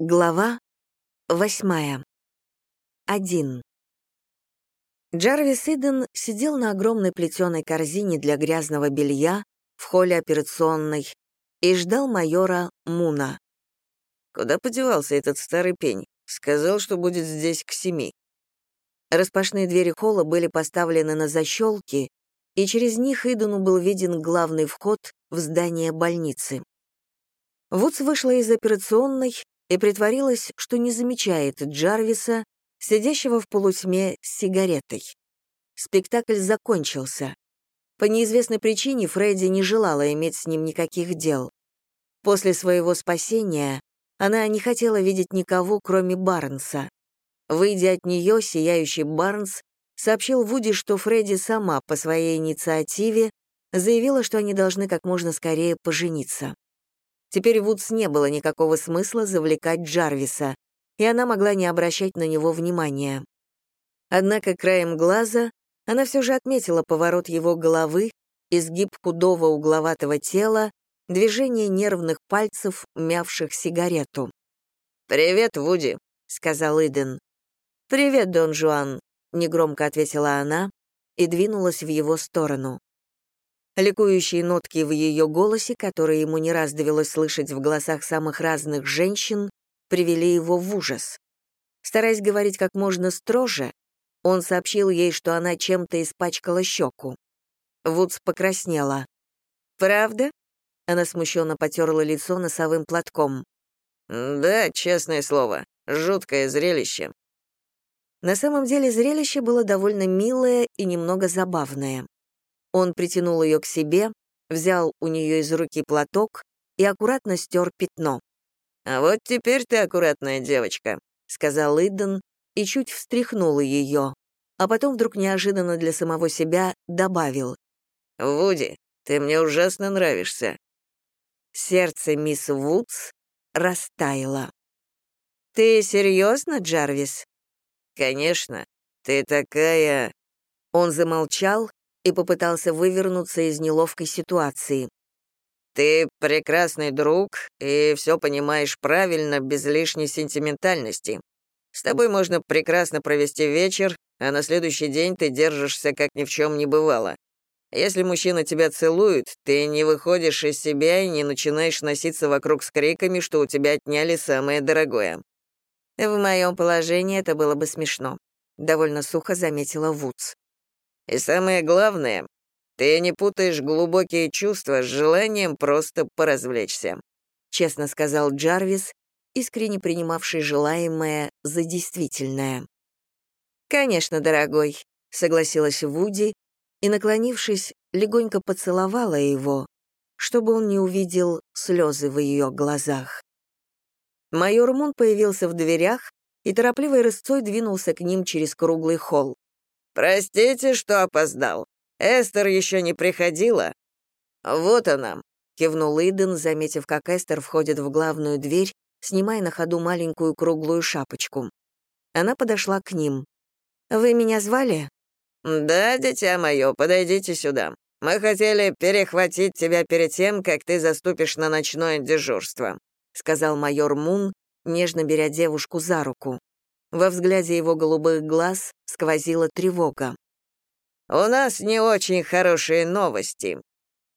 Глава восьмая. Один. Джарвис Иден сидел на огромной плетеной корзине для грязного белья в холле операционной и ждал майора Муна. «Куда подевался этот старый пень? Сказал, что будет здесь к семи». Распашные двери холла были поставлены на защелки, и через них Идену был виден главный вход в здание больницы. Вудс вышла из операционной и притворилась, что не замечает Джарвиса, сидящего в полутьме с сигаретой. Спектакль закончился. По неизвестной причине Фредди не желала иметь с ним никаких дел. После своего спасения она не хотела видеть никого, кроме Барнса. Выйдя от нее, сияющий Барнс сообщил Вуди, что Фредди сама по своей инициативе заявила, что они должны как можно скорее пожениться. Теперь Вудс не было никакого смысла завлекать Джарвиса, и она могла не обращать на него внимания. Однако краем глаза она все же отметила поворот его головы, изгиб худого угловатого тела, движение нервных пальцев, мявших сигарету. «Привет, Вуди», — сказал Иден. «Привет, Дон Жуан», — негромко ответила она и двинулась в его сторону. Ликующие нотки в ее голосе, которые ему не раз довелось слышать в голосах самых разных женщин, привели его в ужас. Стараясь говорить как можно строже, он сообщил ей, что она чем-то испачкала щеку. Вудс покраснела. «Правда?» Она смущенно потерла лицо носовым платком. «Да, честное слово, жуткое зрелище». На самом деле зрелище было довольно милое и немного забавное. Он притянул ее к себе, взял у нее из руки платок и аккуратно стер пятно. «А вот теперь ты аккуратная девочка», — сказал Иден и чуть встряхнул ее, а потом вдруг неожиданно для самого себя добавил. «Вуди, ты мне ужасно нравишься». Сердце мисс Вудс растаяло. «Ты серьезно, Джарвис?» «Конечно. Ты такая...» Он замолчал, и попытался вывернуться из неловкой ситуации. «Ты прекрасный друг и все понимаешь правильно, без лишней сентиментальности. С тобой можно прекрасно провести вечер, а на следующий день ты держишься, как ни в чем не бывало. Если мужчина тебя целует, ты не выходишь из себя и не начинаешь носиться вокруг с криками, что у тебя отняли самое дорогое». «В моем положении это было бы смешно», — довольно сухо заметила Вудс. И самое главное, ты не путаешь глубокие чувства с желанием просто поразвлечься», — честно сказал Джарвис, искренне принимавший желаемое за действительное. «Конечно, дорогой», — согласилась Вуди и, наклонившись, легонько поцеловала его, чтобы он не увидел слезы в ее глазах. Майор Мун появился в дверях и торопливой рысцой двинулся к ним через круглый холл. «Простите, что опоздал. Эстер еще не приходила?» «Вот она», — кивнул Иден, заметив, как Эстер входит в главную дверь, снимая на ходу маленькую круглую шапочку. Она подошла к ним. «Вы меня звали?» «Да, дитя мое, подойдите сюда. Мы хотели перехватить тебя перед тем, как ты заступишь на ночное дежурство», сказал майор Мун, нежно беря девушку за руку. Во взгляде его голубых глаз сквозила тревога. «У нас не очень хорошие новости.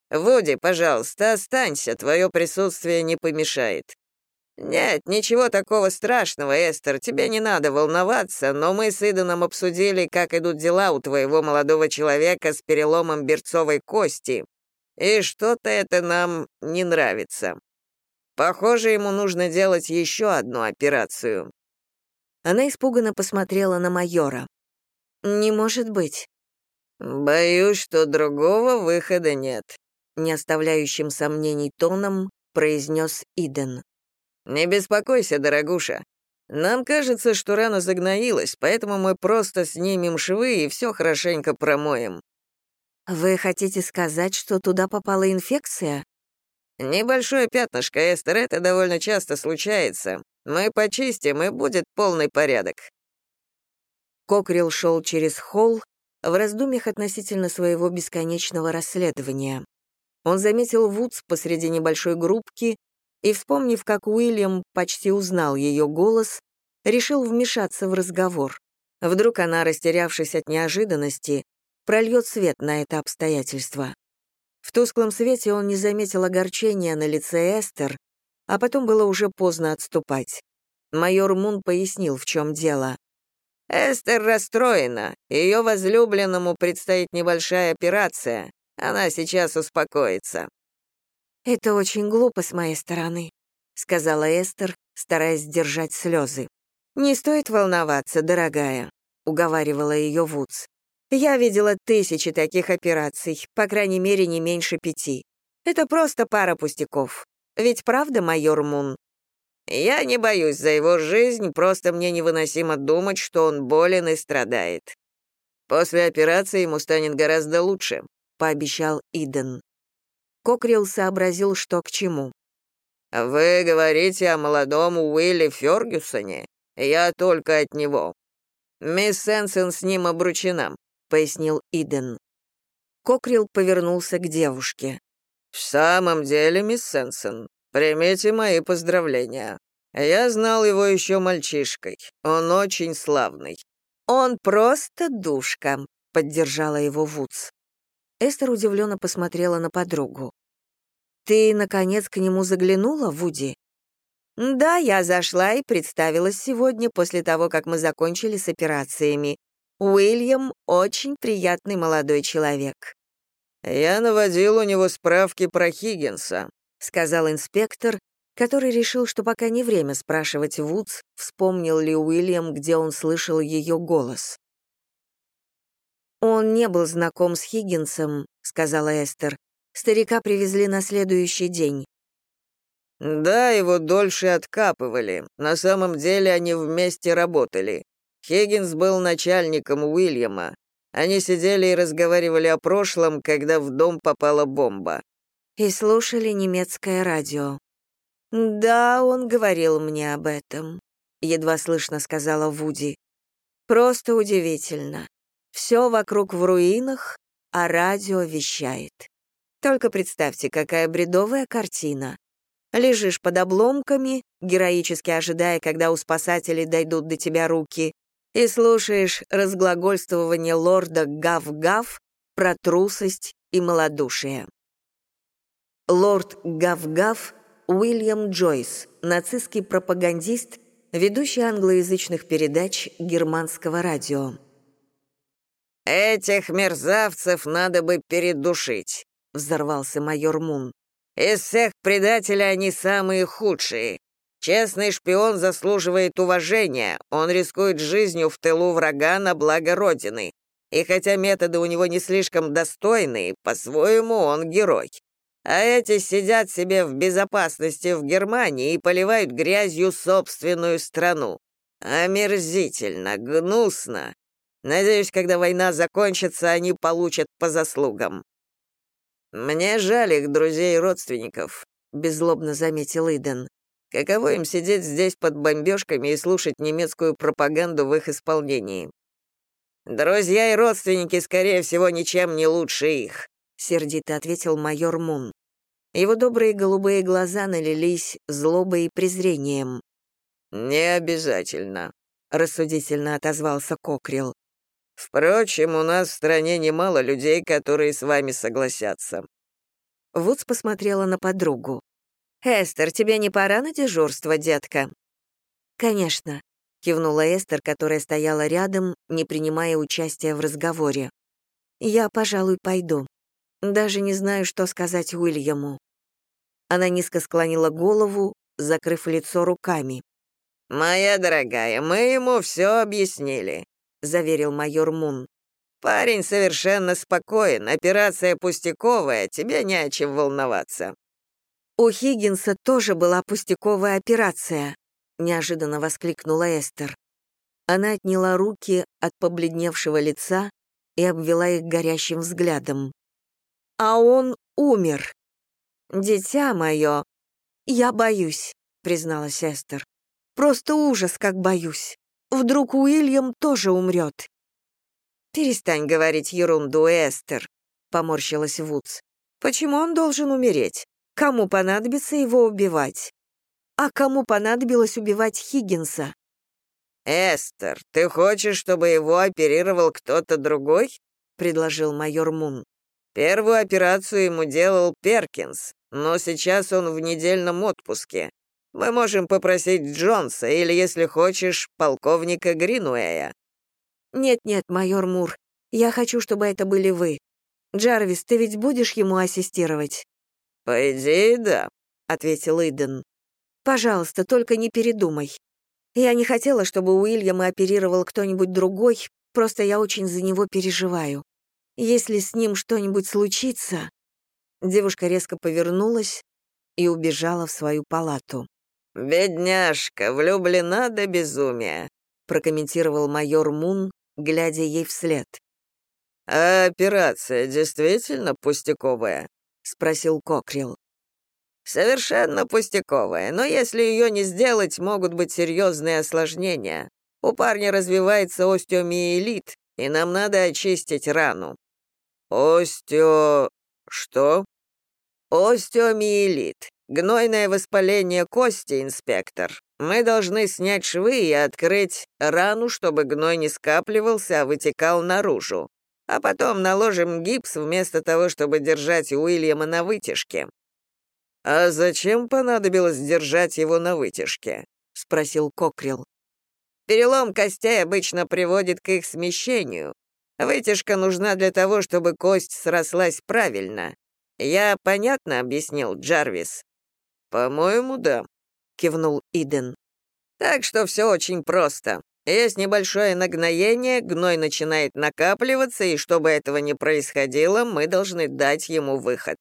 Вуди, пожалуйста, останься, твое присутствие не помешает». «Нет, ничего такого страшного, Эстер, тебе не надо волноваться, но мы с Иданом обсудили, как идут дела у твоего молодого человека с переломом берцовой кости, и что-то это нам не нравится. Похоже, ему нужно делать еще одну операцию. Она испуганно посмотрела на майора. «Не может быть». «Боюсь, что другого выхода нет», — не оставляющим сомнений тоном произнес Иден. «Не беспокойся, дорогуша. Нам кажется, что рана загноилась, поэтому мы просто снимем швы и все хорошенько промоем». «Вы хотите сказать, что туда попала инфекция?» «Небольшое пятнышко, Эстер, это довольно часто случается. Мы почистим, и будет полный порядок». Кокрил шел через холл в раздумьях относительно своего бесконечного расследования. Он заметил Вудс посреди небольшой группки и, вспомнив, как Уильям почти узнал ее голос, решил вмешаться в разговор. Вдруг она, растерявшись от неожиданности, прольет свет на это обстоятельство. В тусклом свете он не заметил огорчения на лице Эстер, а потом было уже поздно отступать. Майор Мун пояснил, в чем дело. «Эстер расстроена. Ее возлюбленному предстоит небольшая операция. Она сейчас успокоится». «Это очень глупо с моей стороны», — сказала Эстер, стараясь сдержать слезы. «Не стоит волноваться, дорогая», — уговаривала ее Вудс. «Я видела тысячи таких операций, по крайней мере, не меньше пяти. Это просто пара пустяков. Ведь правда, майор Мун?» «Я не боюсь за его жизнь, просто мне невыносимо думать, что он болен и страдает. После операции ему станет гораздо лучше», — пообещал Иден. Кокрилл сообразил, что к чему. «Вы говорите о молодом Уилле Фергюсоне? Я только от него. Мисс Сенсен с ним обручена», — пояснил Иден. Кокрилл повернулся к девушке. «В самом деле, мисс Сенсен, примите мои поздравления. Я знал его еще мальчишкой. Он очень славный». «Он просто душка», — поддержала его Вудс. Эстер удивленно посмотрела на подругу. «Ты, наконец, к нему заглянула, Вуди?» «Да, я зашла и представилась сегодня после того, как мы закончили с операциями. Уильям — очень приятный молодой человек». «Я наводил у него справки про Хиггинса», — сказал инспектор, который решил, что пока не время спрашивать Вудс, вспомнил ли Уильям, где он слышал ее голос. «Он не был знаком с Хиггинсом», — сказала Эстер. «Старика привезли на следующий день». «Да, его дольше откапывали. На самом деле они вместе работали. Хиггинс был начальником Уильяма. Они сидели и разговаривали о прошлом, когда в дом попала бомба. И слушали немецкое радио. «Да, он говорил мне об этом», — едва слышно сказала Вуди. «Просто удивительно. Все вокруг в руинах, а радио вещает. Только представьте, какая бредовая картина. Лежишь под обломками, героически ожидая, когда у спасателей дойдут до тебя руки, и слушаешь разглагольствование лорда Гав-Гав про трусость и малодушие. Лорд Гав-Гав Уильям Джойс, нацистский пропагандист, ведущий англоязычных передач германского радио. «Этих мерзавцев надо бы передушить», — взорвался майор Мун. «Из всех предателей они самые худшие. Честный шпион заслуживает уважения, он рискует жизнью в тылу врага на благо Родины. И хотя методы у него не слишком достойные, по-своему он герой. А эти сидят себе в безопасности в Германии и поливают грязью собственную страну. Омерзительно, гнусно. Надеюсь, когда война закончится, они получат по заслугам». «Мне жаль их друзей и родственников», — беззлобно заметил Иден. «Каково им сидеть здесь под бомбежками и слушать немецкую пропаганду в их исполнении?» «Друзья и родственники, скорее всего, ничем не лучше их», — сердито ответил майор Мун. Его добрые голубые глаза налились злобой и презрением. «Не обязательно», — рассудительно отозвался Кокрил. Впрочем, у нас в стране немало людей, которые с вами согласятся». Вудс посмотрела на подругу. «Эстер, тебе не пора на дежурство, детка?» «Конечно», — кивнула Эстер, которая стояла рядом, не принимая участия в разговоре. «Я, пожалуй, пойду. Даже не знаю, что сказать Уильяму». Она низко склонила голову, закрыв лицо руками. «Моя дорогая, мы ему все объяснили. — заверил майор Мун. «Парень совершенно спокоен, операция пустяковая, тебе не о чем волноваться». «У Хиггинса тоже была пустяковая операция», — неожиданно воскликнула Эстер. Она отняла руки от побледневшего лица и обвела их горящим взглядом. «А он умер. Дитя мое, я боюсь», — призналась Эстер. «Просто ужас, как боюсь». Вдруг Уильям тоже умрет. «Перестань говорить ерунду, Эстер», — поморщилась Вудс. «Почему он должен умереть? Кому понадобится его убивать? А кому понадобилось убивать Хиггинса? «Эстер, ты хочешь, чтобы его оперировал кто-то другой?» — предложил майор Мун. «Первую операцию ему делал Перкинс, но сейчас он в недельном отпуске. Мы можем попросить Джонса или, если хочешь, полковника Гринуэя». «Нет-нет, майор Мур, я хочу, чтобы это были вы. Джарвис, ты ведь будешь ему ассистировать?» «По идее, да», — ответил Иден. «Пожалуйста, только не передумай. Я не хотела, чтобы Уильяма оперировал кто-нибудь другой, просто я очень за него переживаю. Если с ним что-нибудь случится...» Девушка резко повернулась и убежала в свою палату. «Бедняжка, влюблена до безумия», — прокомментировал майор Мун, глядя ей вслед. «А операция действительно пустяковая?» — спросил Кокрил. «Совершенно пустяковая, но если ее не сделать, могут быть серьезные осложнения. У парня развивается остеомиелит, и нам надо очистить рану». «Остео... что?» «Остеомиелит. Гнойное воспаление кости, инспектор. Мы должны снять швы и открыть рану, чтобы гной не скапливался, а вытекал наружу. А потом наложим гипс вместо того, чтобы держать Уильяма на вытяжке. «А зачем понадобилось держать его на вытяжке?» — спросил Кокрил. «Перелом костей обычно приводит к их смещению. Вытяжка нужна для того, чтобы кость срослась правильно. Я понятно объяснил, Джарвис?» «По-моему, да», — кивнул Иден. «Так что все очень просто. Есть небольшое нагноение, гной начинает накапливаться, и чтобы этого не происходило, мы должны дать ему выход.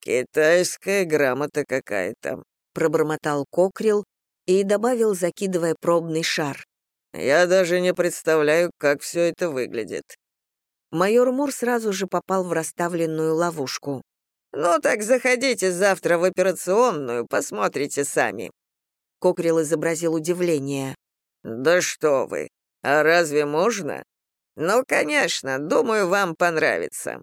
«Китайская грамота какая-то», — пробормотал Кокрил и добавил, закидывая пробный шар. «Я даже не представляю, как все это выглядит». Майор Мур сразу же попал в расставленную ловушку. «Ну так заходите завтра в операционную, посмотрите сами». Кокрил изобразил удивление. «Да что вы! А разве можно? Ну, конечно, думаю, вам понравится.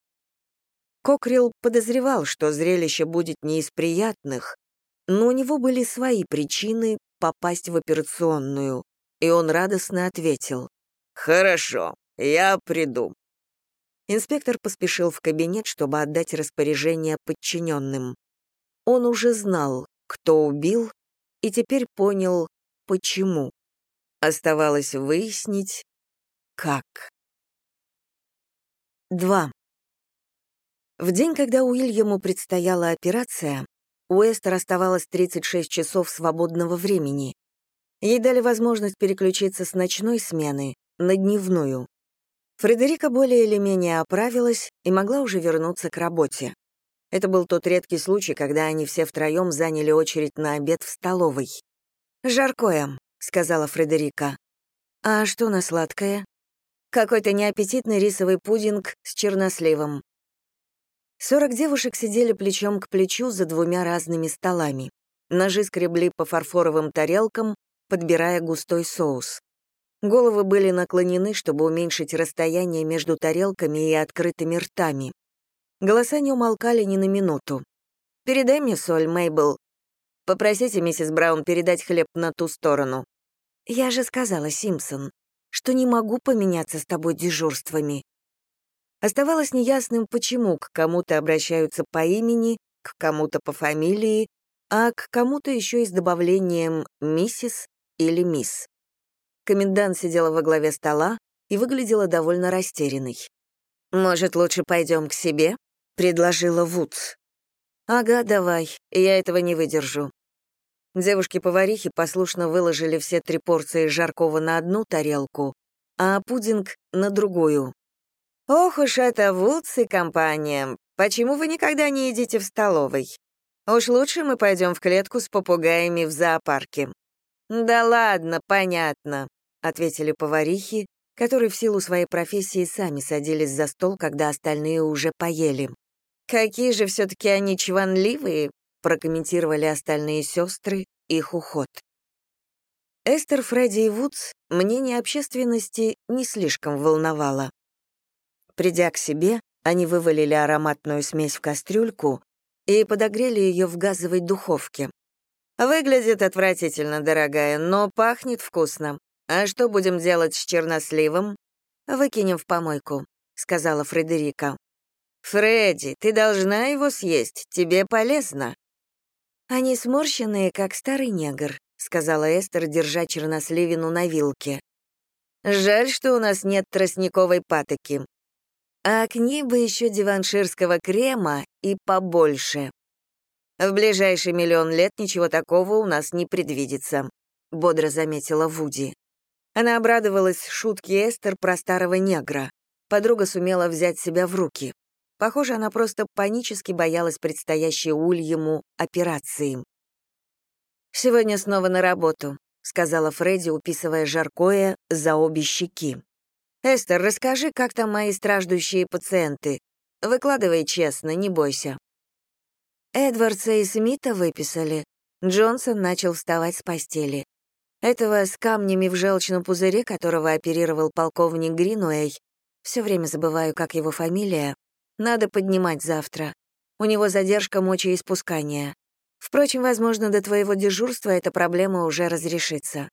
Кокрил подозревал, что зрелище будет не из приятных, но у него были свои причины попасть в операционную, и он радостно ответил. «Хорошо, я приду». Инспектор поспешил в кабинет, чтобы отдать распоряжение подчиненным. Он уже знал, кто убил, и теперь понял, почему. Оставалось выяснить, как. 2. В день, когда Уильяму предстояла операция, у Эстер оставалось 36 часов свободного времени. Ей дали возможность переключиться с ночной смены на дневную. Фредерика более или менее оправилась и могла уже вернуться к работе. Это был тот редкий случай, когда они все втроем заняли очередь на обед в столовой. «Жаркое», — сказала Фредерика. «А что на сладкое?» «Какой-то неаппетитный рисовый пудинг с черносливом. Сорок девушек сидели плечом к плечу за двумя разными столами. Ножи скребли по фарфоровым тарелкам, подбирая густой соус. Головы были наклонены, чтобы уменьшить расстояние между тарелками и открытыми ртами. Голоса не умолкали ни на минуту. «Передай мне соль, Мейбл. Попросите миссис Браун передать хлеб на ту сторону». «Я же сказала, Симпсон, что не могу поменяться с тобой дежурствами. Оставалось неясным, почему к кому-то обращаются по имени, к кому-то по фамилии, а к кому-то еще и с добавлением «миссис» или «мисс». Комендант сидела во главе стола и выглядела довольно растерянной. «Может, лучше пойдем к себе?» — предложила Вудс. «Ага, давай, я этого не выдержу». Девушки-поварихи послушно выложили все три порции жаркого на одну тарелку, а пудинг — на другую. «Ох уж это Вудс и компания. Почему вы никогда не едите в столовой? Уж лучше мы пойдем в клетку с попугаями в зоопарке». «Да ладно, понятно», — ответили поварихи, которые в силу своей профессии сами садились за стол, когда остальные уже поели. «Какие же все-таки они чванливые», — прокомментировали остальные сестры их уход. Эстер, Фредди и Вудс мнение общественности не слишком волновало. Придя к себе, они вывалили ароматную смесь в кастрюльку и подогрели ее в газовой духовке. «Выглядит отвратительно, дорогая, но пахнет вкусно. А что будем делать с черносливом?» «Выкинем в помойку», — сказала Фредерика. «Фредди, ты должна его съесть, тебе полезно». «Они сморщенные, как старый негр», — сказала Эстер, держа черносливину на вилке. «Жаль, что у нас нет тростниковой патоки. А к ней бы еще диванширского крема и побольше. В ближайший миллион лет ничего такого у нас не предвидится», — бодро заметила Вуди. Она обрадовалась шутке Эстер про старого негра. Подруга сумела взять себя в руки. Похоже, она просто панически боялась предстоящей Ульему операции. «Сегодня снова на работу», — сказала Фредди, уписывая жаркое за обе щеки. «Эстер, расскажи, как там мои страждущие пациенты. Выкладывай честно, не бойся». Эдвардса и Смита выписали. Джонсон начал вставать с постели. Этого с камнями в желчном пузыре, которого оперировал полковник Гринуэй, все время забываю, как его фамилия, надо поднимать завтра. У него задержка мочеиспускания. Впрочем, возможно, до твоего дежурства эта проблема уже разрешится.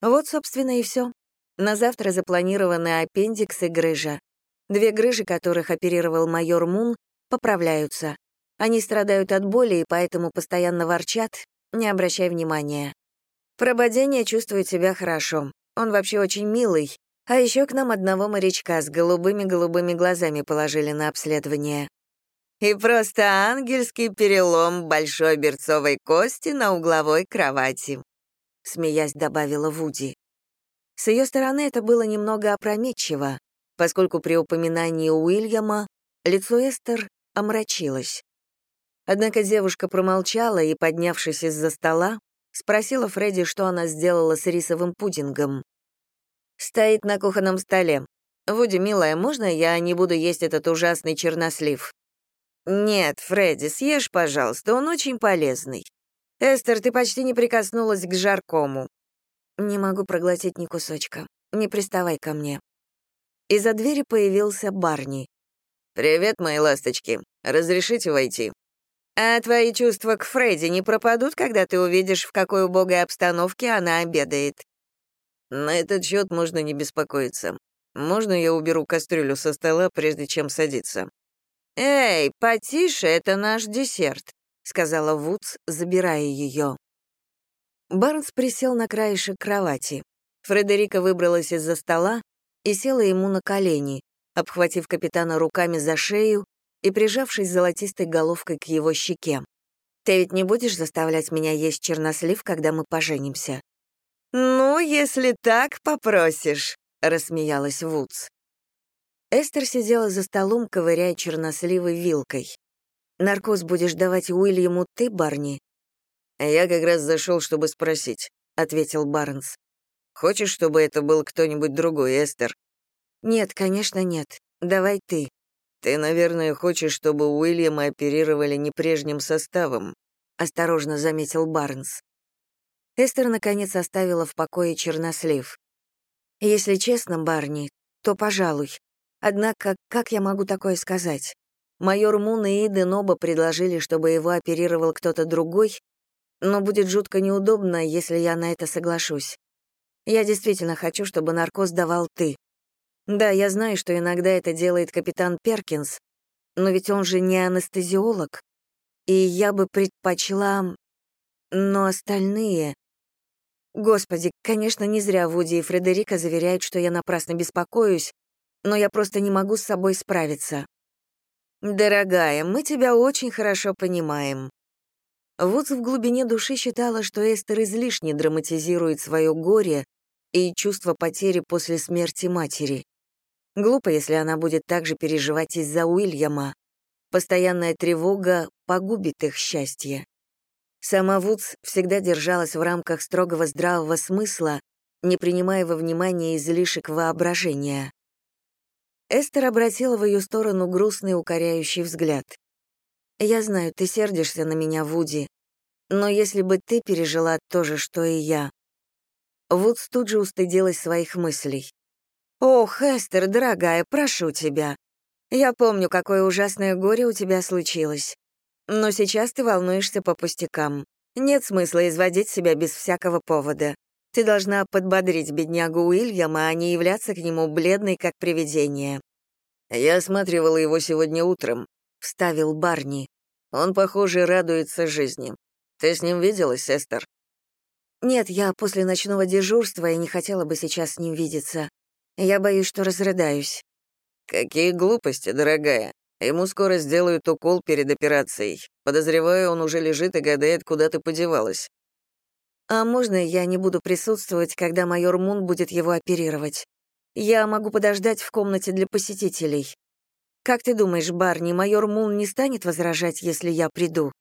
Вот, собственно, и все. На завтра запланированы аппендикс и грыжа. Две грыжи, которых оперировал майор Мун, поправляются. Они страдают от боли и поэтому постоянно ворчат, не обращай внимания. Прободение чувствует себя хорошо. Он вообще очень милый, а еще к нам одного морячка с голубыми-голубыми глазами положили на обследование. И просто ангельский перелом большой берцовой кости на угловой кровати», — смеясь добавила Вуди. С ее стороны это было немного опрометчиво, поскольку при упоминании Уильяма лицо Эстер омрачилось. Однако девушка промолчала и, поднявшись из-за стола, спросила Фредди, что она сделала с рисовым пудингом. Стоит на кухонном столе. Вуди, милая, можно я не буду есть этот ужасный чернослив? Нет, Фредди, съешь, пожалуйста, он очень полезный. Эстер, ты почти не прикоснулась к жаркому. Не могу проглотить ни кусочка. Не приставай ко мне. Из-за двери появился Барни. «Привет, мои ласточки. Разрешите войти?» «А твои чувства к Фредди не пропадут, когда ты увидишь, в какой убогой обстановке она обедает?» На этот счет можно не беспокоиться. Можно я уберу кастрюлю со стола, прежде чем садиться? «Эй, потише, это наш десерт», — сказала Вудс, забирая ее. Барнс присел на краешек кровати. Фредерика выбралась из-за стола и села ему на колени, обхватив капитана руками за шею и прижавшись золотистой головкой к его щеке. «Ты ведь не будешь заставлять меня есть чернослив, когда мы поженимся?» «Ну, если так попросишь», — рассмеялась Вудс. Эстер сидела за столом, ковыряя черносливы вилкой. «Наркоз будешь давать Уильяму ты, Барни?» «Я как раз зашел, чтобы спросить», — ответил Барнс. «Хочешь, чтобы это был кто-нибудь другой, Эстер?» «Нет, конечно, нет. Давай ты». «Ты, наверное, хочешь, чтобы Уильяма оперировали не прежним составом», — осторожно заметил Барнс. Эстер, наконец, оставила в покое чернослив. «Если честно, Барни, то пожалуй. Однако, как я могу такое сказать? Майор Мун и Иден оба предложили, чтобы его оперировал кто-то другой, но будет жутко неудобно, если я на это соглашусь. Я действительно хочу, чтобы наркоз давал ты. Да, я знаю, что иногда это делает капитан Перкинс, но ведь он же не анестезиолог, и я бы предпочла... Но остальные... Господи, конечно, не зря Вуди и Фредерика заверяют, что я напрасно беспокоюсь, но я просто не могу с собой справиться. Дорогая, мы тебя очень хорошо понимаем. Вудс в глубине души считала, что Эстер излишне драматизирует свое горе и чувство потери после смерти матери. Глупо, если она будет также переживать из-за Уильяма. Постоянная тревога погубит их счастье. Сама Вудс всегда держалась в рамках строгого здравого смысла, не принимая во внимание излишек воображения. Эстер обратила в ее сторону грустный укоряющий взгляд. «Я знаю, ты сердишься на меня, Вуди, но если бы ты пережила то же, что и я...» Вудс тут же устыдилась своих мыслей. «Ох, Эстер, дорогая, прошу тебя. Я помню, какое ужасное горе у тебя случилось. Но сейчас ты волнуешься по пустякам. Нет смысла изводить себя без всякого повода. Ты должна подбодрить беднягу Уильяма, а не являться к нему бледной, как привидение». «Я осматривала его сегодня утром», — вставил Барни. «Он, похоже, радуется жизни. Ты с ним виделась, Эстер?» «Нет, я после ночного дежурства и не хотела бы сейчас с ним видеться. Я боюсь, что разрыдаюсь». «Какие глупости, дорогая. Ему скоро сделают укол перед операцией. Подозреваю, он уже лежит и гадает, куда ты подевалась». «А можно я не буду присутствовать, когда майор Мун будет его оперировать? Я могу подождать в комнате для посетителей. Как ты думаешь, Барни, майор Мун не станет возражать, если я приду?»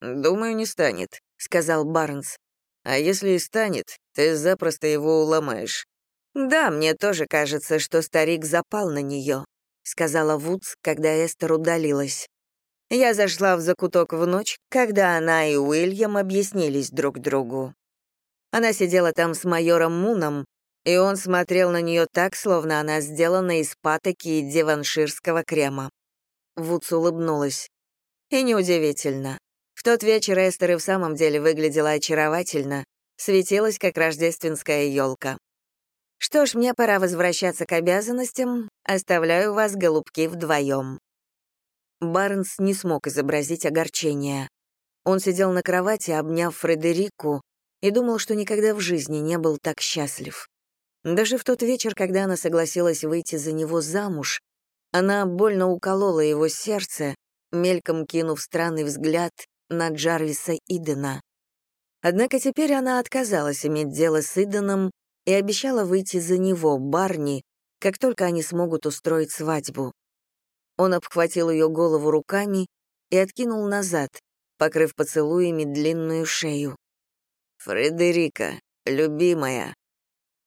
«Думаю, не станет», — сказал Барнс. А если и станет, ты запросто его уломаешь. Да, мне тоже кажется, что старик запал на нее, сказала Вудс, когда Эстер удалилась. Я зашла в закуток в ночь, когда она и Уильям объяснились друг другу. Она сидела там с майором Муном, и он смотрел на нее так, словно она сделана из патоки и деванширского крема. Вудс улыбнулась. И неудивительно. В тот вечер Эстер и в самом деле выглядела очаровательно, светилась, как рождественская елка. Что ж, мне пора возвращаться к обязанностям, оставляю вас, голубки, вдвоем. Барнс не смог изобразить огорчение. Он сидел на кровати, обняв Фредерику, и думал, что никогда в жизни не был так счастлив. Даже в тот вечер, когда она согласилась выйти за него замуж, она больно уколола его сердце, мельком кинув странный взгляд на Джарвиса Идена. Однако теперь она отказалась иметь дело с Иденом и обещала выйти за него, Барни, как только они смогут устроить свадьбу. Он обхватил ее голову руками и откинул назад, покрыв поцелуями длинную шею. «Фредерика, любимая».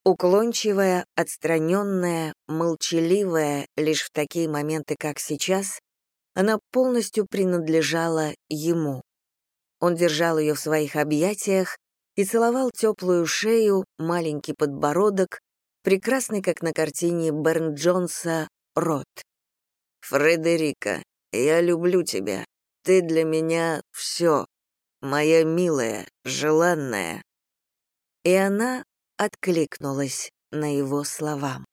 Уклончивая, отстраненная, молчаливая, лишь в такие моменты, как сейчас, она полностью принадлежала ему. Он держал ее в своих объятиях и целовал теплую шею, маленький подбородок, прекрасный, как на картине Берн Джонса, рот. «Фредерика, я люблю тебя. Ты для меня все. Моя милая, желанная». И она откликнулась на его слова.